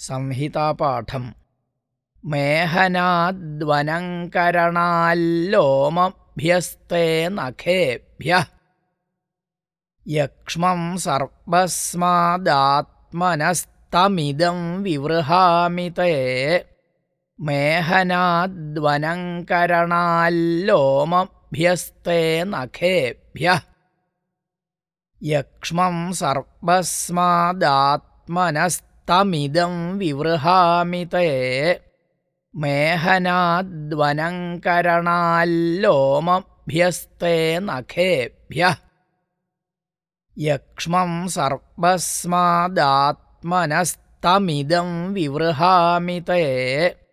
സംഹിതാപാഠം. മേഹനാദ്വനങ്കരണാല്ലോമഭ്യസ്തേ നഖേഭ്യ യക്ഷ്മം സർപ്പസ്മാദാത്മനസ്തമിദം വിവൃഹാമി തേ. മേഹനാദ്വനങ്കരണാല്ലോമഭ്യസ്തേ നഖേഭ്യ യക്ഷ്മം तमिदं विवृहामि ते। मेहनाद्वनङ्करणाल्लोमभ्यस्ते नखेभ्यः। यक्ष्मं सर्पस्मादात्मनस्तमिदं विवृहामि ते।